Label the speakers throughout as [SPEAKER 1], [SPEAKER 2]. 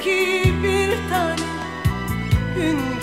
[SPEAKER 1] ki bir tane gün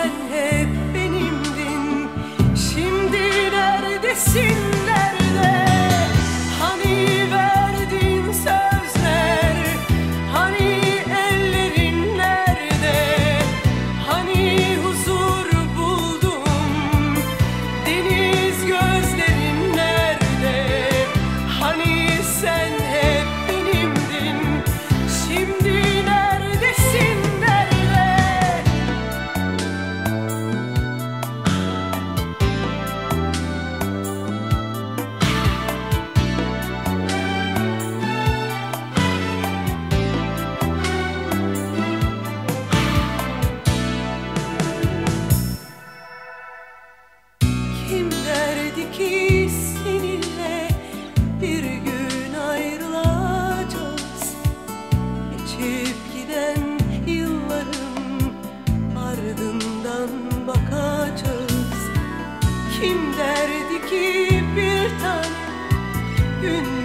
[SPEAKER 1] sen hep benimdin. Şimdi neredesin Kim derdi ki bir tane gün